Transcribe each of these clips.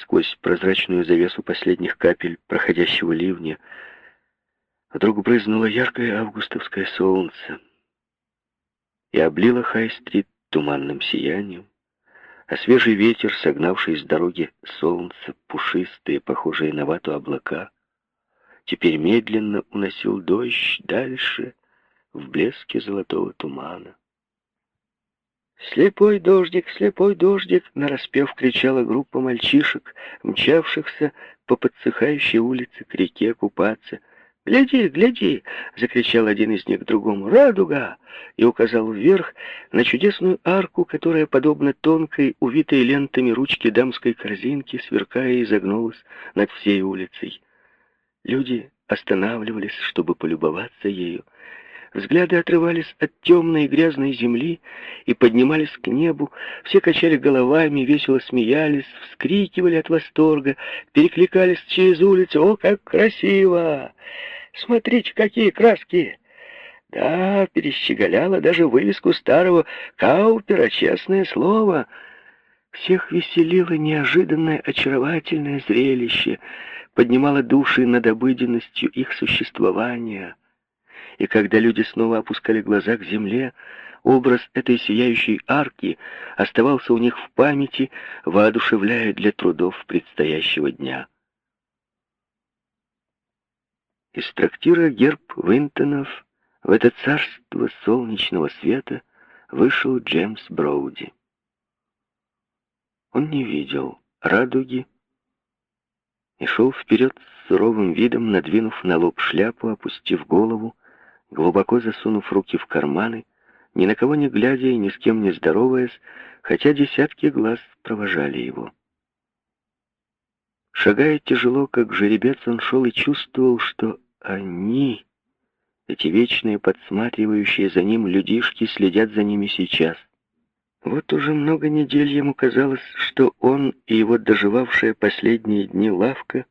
сквозь прозрачную завесу последних капель проходящего ливня, вдруг брызнуло яркое августовское солнце и облило Хай-стрит туманным сиянием, а свежий ветер, согнавший с дороги солнце, пушистые, похожие на вату облака, теперь медленно уносил дождь дальше, в блеске золотого тумана. «Слепой дождик, слепой дождик!» — нараспев кричала группа мальчишек, мчавшихся по подсыхающей улице к реке купаться. «Гляди, гляди!» — закричал один из них другому. «Радуга!» — и указал вверх на чудесную арку, которая, подобно тонкой, увитой лентами ручки дамской корзинки, сверкая, и изогнулась над всей улицей. Люди останавливались, чтобы полюбоваться ею, Взгляды отрывались от темной и грязной земли и поднимались к небу. Все качали головами, весело смеялись, вскрикивали от восторга, перекликались через улицу. «О, как красиво! Смотрите, какие краски!» Да, перещеголяло даже вывеску старого Каупера, честное слово. Всех веселило неожиданное очаровательное зрелище, поднимало души над обыденностью их существования и когда люди снова опускали глаза к земле, образ этой сияющей арки оставался у них в памяти, воодушевляя для трудов предстоящего дня. Из трактира герб Винтонов в это царство солнечного света вышел Джеймс Броуди. Он не видел радуги и шел вперед с суровым видом, надвинув на лоб шляпу, опустив голову, глубоко засунув руки в карманы, ни на кого не глядя и ни с кем не здороваясь, хотя десятки глаз провожали его. Шагая тяжело, как жеребец, он шел и чувствовал, что они, эти вечные подсматривающие за ним людишки, следят за ними сейчас. Вот уже много недель ему казалось, что он и его доживавшая последние дни лавка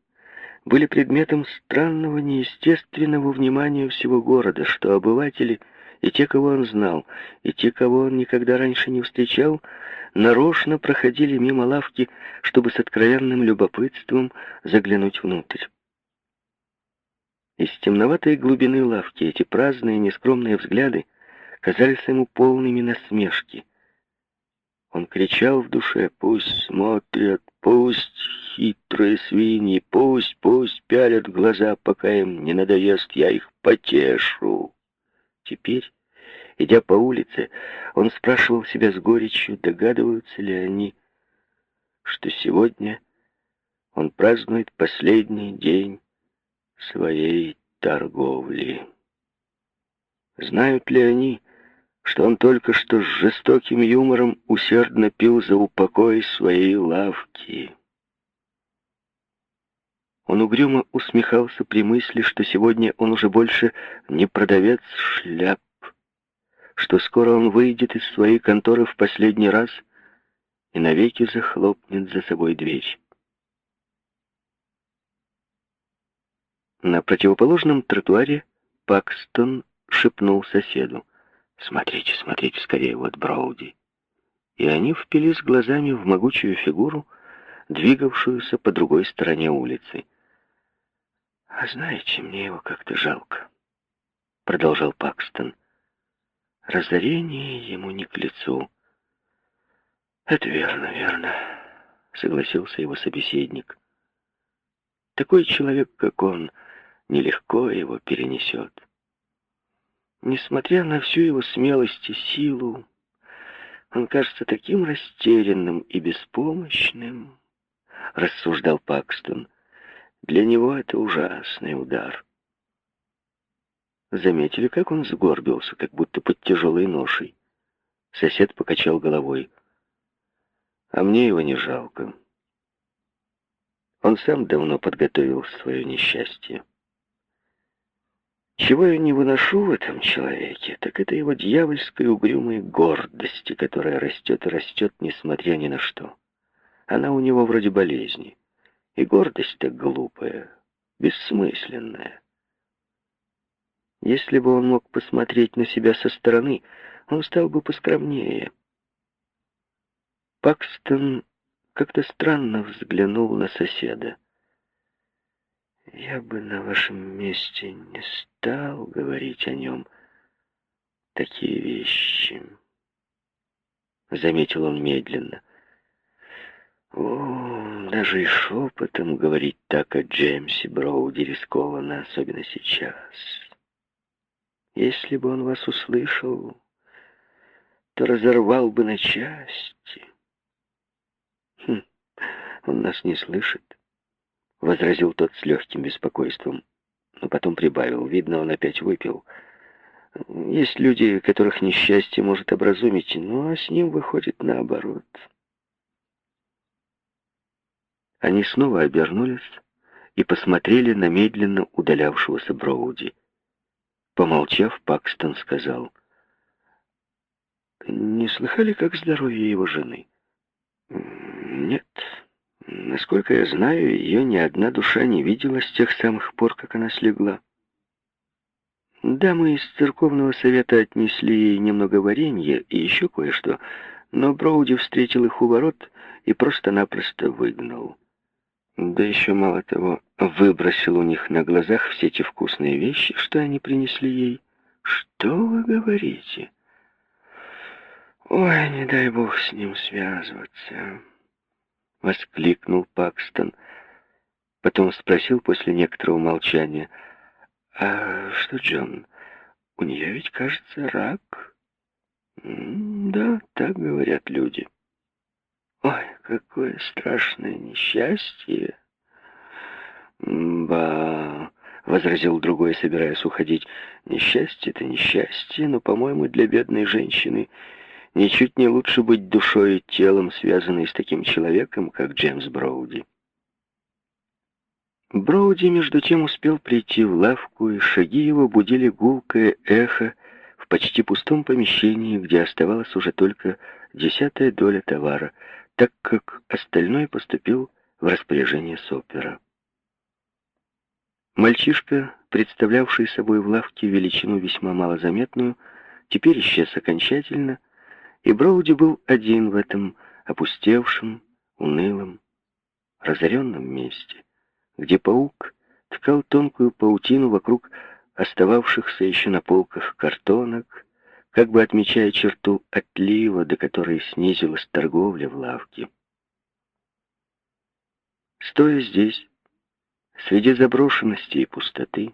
были предметом странного, неестественного внимания всего города, что обыватели, и те, кого он знал, и те, кого он никогда раньше не встречал, нарочно проходили мимо лавки, чтобы с откровенным любопытством заглянуть внутрь. Из темноватой глубины лавки эти праздные, нескромные взгляды казались ему полными насмешки. Он кричал в душе, пусть смотрят, пусть хитрые свиньи, пусть, пусть пялят глаза, пока им не надоест, я их потешу. Теперь, идя по улице, он спрашивал себя с горечью, догадываются ли они, что сегодня он празднует последний день своей торговли. Знают ли они, что он только что с жестоким юмором усердно пил за упокой своей лавки. Он угрюмо усмехался при мысли, что сегодня он уже больше не продавец шляп, что скоро он выйдет из своей конторы в последний раз и навеки захлопнет за собой дверь. На противоположном тротуаре Пакстон шепнул соседу. Смотрите, смотрите скорее, вот Броуди. И они впились глазами в могучую фигуру, двигавшуюся по другой стороне улицы. «А знаете, мне его как-то жалко», — продолжал Пакстон. «Разорение ему не к лицу». «Это верно, верно», — согласился его собеседник. «Такой человек, как он, нелегко его перенесет». Несмотря на всю его смелость и силу, он кажется таким растерянным и беспомощным, рассуждал Пакстон. Для него это ужасный удар. Заметили, как он сгорбился, как будто под тяжелой ношей. Сосед покачал головой. А мне его не жалко. Он сам давно подготовил свое несчастье. Чего я не выношу в этом человеке, так это его дьявольской угрюмой гордости, которая растет и растет, несмотря ни на что. Она у него вроде болезни. И гордость-то глупая, бессмысленная. Если бы он мог посмотреть на себя со стороны, он стал бы поскромнее. Пакстон как-то странно взглянул на соседа. «Я бы на вашем месте не стал говорить о нем такие вещи», — заметил он медленно. «О, даже и шепотом говорить так о Джеймсе Броуди рискованно, особенно сейчас. Если бы он вас услышал, то разорвал бы на части». «Хм, он нас не слышит», — возразил тот с легким беспокойством, но потом прибавил. Видно, он опять выпил. «Есть люди, которых несчастье может образумить, а с ним выходит наоборот». Они снова обернулись и посмотрели на медленно удалявшегося Броуди. Помолчав, Пакстон сказал, «Не слыхали, как здоровье его жены?» «Нет. Насколько я знаю, ее ни одна душа не видела с тех самых пор, как она слегла. Да, мы из церковного совета отнесли ей немного варенья и еще кое-что, но Броуди встретил их у ворот и просто-напросто выгнал». Да еще мало того, выбросил у них на глазах все эти вкусные вещи, что они принесли ей. Что вы говорите? Ой, не дай бог с ним связываться. Воскликнул Пакстон. Потом спросил после некоторого молчания. А что, Джон, у нее ведь, кажется, рак? да, так говорят люди. Ой, какое страшное несчастье. Ба, возразил другой, собираясь уходить. Несчастье-то несчастье, но, по-моему, для бедной женщины ничуть не лучше быть душой и телом, связанной с таким человеком, как Джеймс Броуди. Броуди, между тем, успел прийти в лавку, и шаги его будили гулкое эхо в почти пустом помещении, где оставалась уже только десятая доля товара — так как остальное поступил в распоряжение Сопера. Мальчишка, представлявший собой в лавке величину весьма малозаметную, теперь исчез окончательно, и Броуди был один в этом опустевшем, унылом, разоренном месте, где паук ткал тонкую паутину вокруг остававшихся еще на полках картонок, как бы отмечая черту отлива, до которой снизилась торговля в лавке. Стоя здесь, среди заброшенности и пустоты,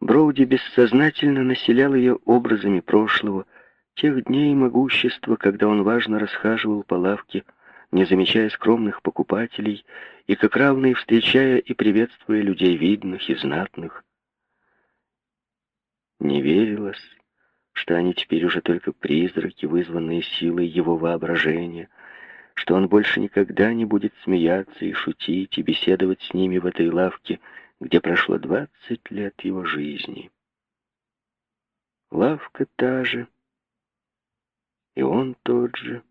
Броуди бессознательно населял ее образами прошлого, тех дней могущества, когда он важно расхаживал по лавке, не замечая скромных покупателей и как равный встречая и приветствуя людей видных и знатных. Не верилось, что они теперь уже только призраки, вызванные силой его воображения, что он больше никогда не будет смеяться и шутить и беседовать с ними в этой лавке, где прошло двадцать лет его жизни. Лавка та же, и он тот же.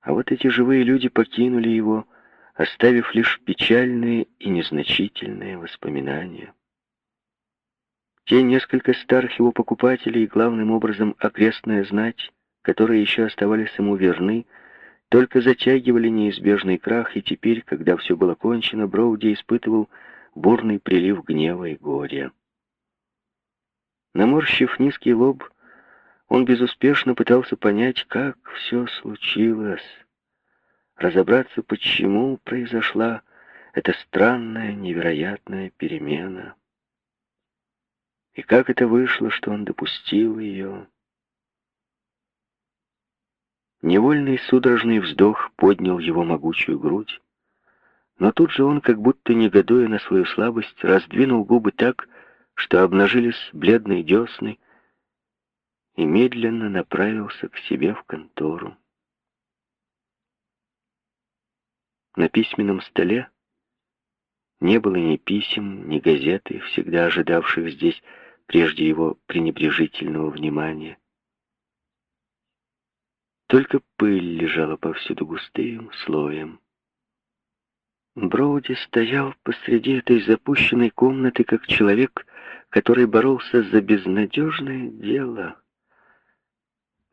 А вот эти живые люди покинули его, оставив лишь печальные и незначительные воспоминания. Те несколько старых его покупателей и, главным образом, окрестная знать, которые еще оставались ему верны, только затягивали неизбежный крах, и теперь, когда все было кончено, Броуди испытывал бурный прилив гнева и горя. Наморщив низкий лоб, он безуспешно пытался понять, как все случилось, разобраться, почему произошла эта странная, невероятная перемена. И как это вышло, что он допустил ее? Невольный судорожный вздох поднял его могучую грудь, но тут же он, как будто негодуя на свою слабость, раздвинул губы так, что обнажились бледные десны, и медленно направился к себе в контору. На письменном столе не было ни писем, ни газеты, всегда ожидавших здесь прежде его пренебрежительного внимания. Только пыль лежала повсюду густым слоем. Броуди стоял посреди этой запущенной комнаты, как человек, который боролся за безнадежное дело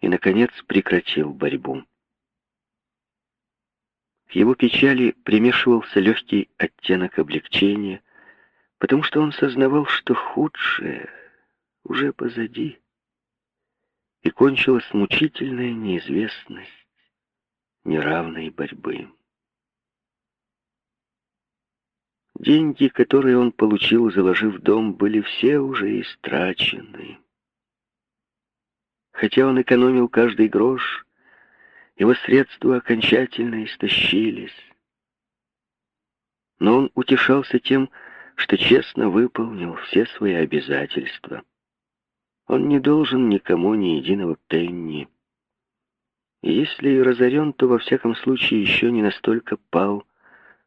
и, наконец, прекратил борьбу. К его печали примешивался легкий оттенок облегчения, потому что он сознавал, что худшее уже позади, и кончилась мучительная неизвестность неравной борьбы. Деньги, которые он получил, заложив дом, были все уже истрачены. Хотя он экономил каждый грош, его средства окончательно истощились. Но он утешался тем, что честно выполнил все свои обязательства. Он не должен никому ни единого пенни. Если и разорен, то во всяком случае еще не настолько пал,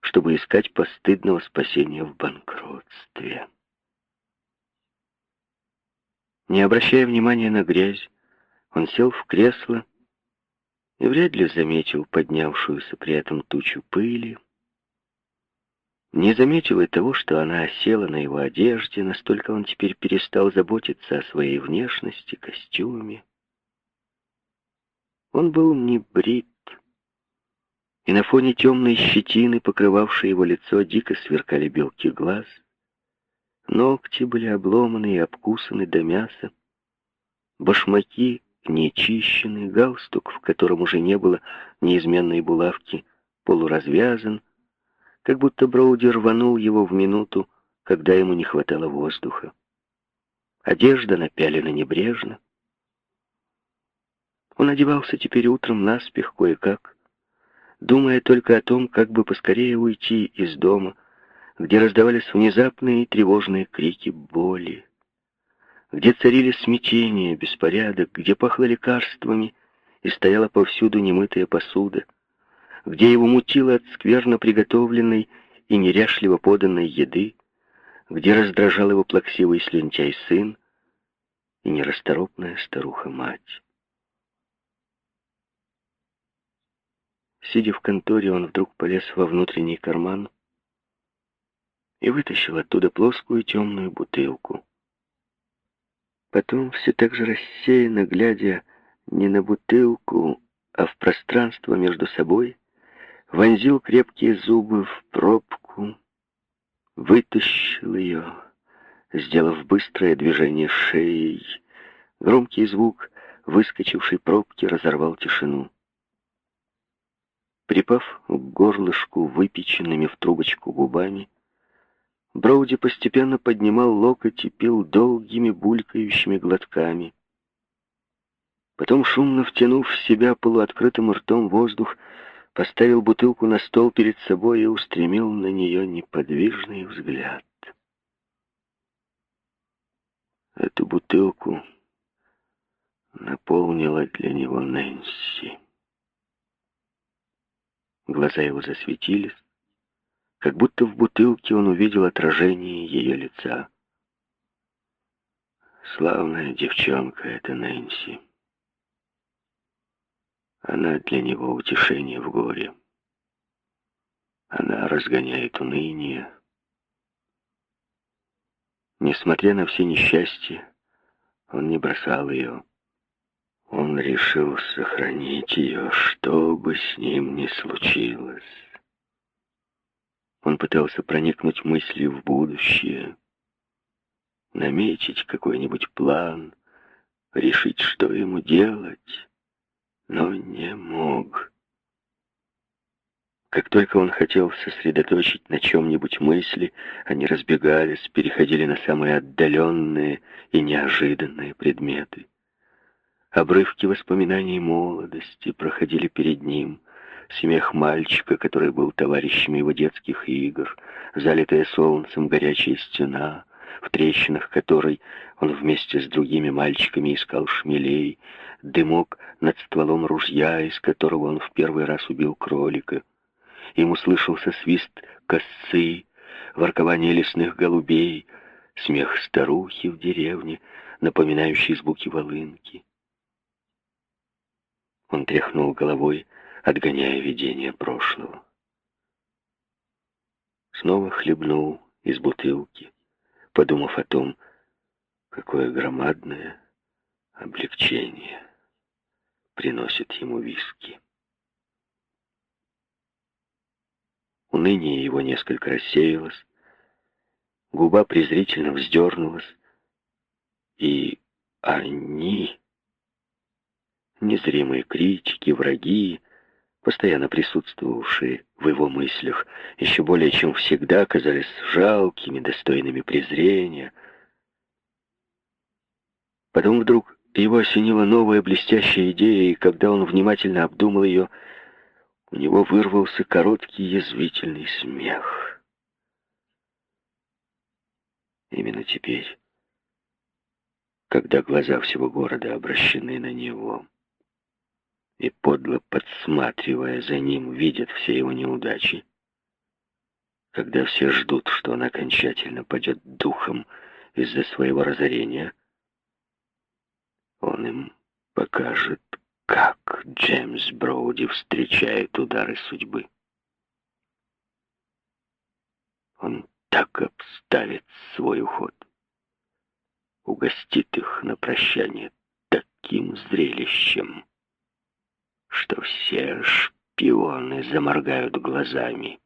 чтобы искать постыдного спасения в банкротстве. Не обращая внимания на грязь, он сел в кресло и вряд ли заметил поднявшуюся при этом тучу пыли, не заметил и того, что она осела на его одежде, настолько он теперь перестал заботиться о своей внешности, костюме. Он был не брит, и на фоне темной щетины, покрывавшей его лицо, дико сверкали белки глаз. Ногти были обломаны и обкусаны до мяса. Башмаки нечищены, галстук, в котором уже не было неизменной булавки, полуразвязан, как будто Броуди рванул его в минуту, когда ему не хватало воздуха. Одежда напялена небрежно. Он одевался теперь утром наспех кое-как, думая только о том, как бы поскорее уйти из дома, где раздавались внезапные тревожные крики боли где царили смятение, беспорядок, где пахло лекарствами и стояла повсюду немытая посуда, где его мутило от скверно приготовленной и неряшливо поданной еды, где раздражал его плаксивый слюнтяй сын и нерасторопная старуха-мать. Сидя в конторе, он вдруг полез во внутренний карман и вытащил оттуда плоскую темную бутылку. Потом, все так же рассеянно, глядя не на бутылку, а в пространство между собой, вонзил крепкие зубы в пробку, вытащил ее, сделав быстрое движение шеей. Громкий звук выскочившей пробки разорвал тишину. Припав к горлышку выпеченными в трубочку губами, Броуди постепенно поднимал локоть и пил долгими булькающими глотками. Потом, шумно втянув в себя полуоткрытым ртом воздух, поставил бутылку на стол перед собой и устремил на нее неподвижный взгляд. Эту бутылку наполнила для него Нэнси. Глаза его засветились, как будто в бутылке он увидел отражение ее лица. Славная девчонка эта Нэнси. Она для него утешение в горе. Она разгоняет уныние. Несмотря на все несчастья, он не бросал ее. Он решил сохранить ее, что бы с ним ни случилось. Он пытался проникнуть мыслью в будущее, наметить какой-нибудь план, решить, что ему делать, но не мог. Как только он хотел сосредоточить на чем-нибудь мысли, они разбегались, переходили на самые отдаленные и неожиданные предметы. Обрывки воспоминаний молодости проходили перед ним, смех мальчика, который был товарищем его детских игр, залитая солнцем горячая стена, в трещинах которой он вместе с другими мальчиками искал шмелей, дымок над стволом ружья, из которого он в первый раз убил кролика. Ему слышался свист косы, воркование лесных голубей, смех старухи в деревне, напоминающий звуки волынки. Он тряхнул головой, отгоняя видение прошлого. Снова хлебнул из бутылки, подумав о том, какое громадное облегчение приносит ему виски. Уныние его несколько рассеялось, губа презрительно вздернулась, и они, незримые критики, враги, постоянно присутствовавшие в его мыслях, еще более чем всегда казались жалкими, достойными презрения. Потом вдруг его осенила новая блестящая идея, и когда он внимательно обдумал ее, у него вырвался короткий язвительный смех. Именно теперь, когда глаза всего города обращены на него, и, подло подсматривая за ним, видят все его неудачи, когда все ждут, что он окончательно падет духом из-за своего разорения, он им покажет, как Джеймс Броуди встречает удары судьбы. Он так обставит свой уход, угостит их на прощание таким зрелищем, что все шпионы заморгают глазами.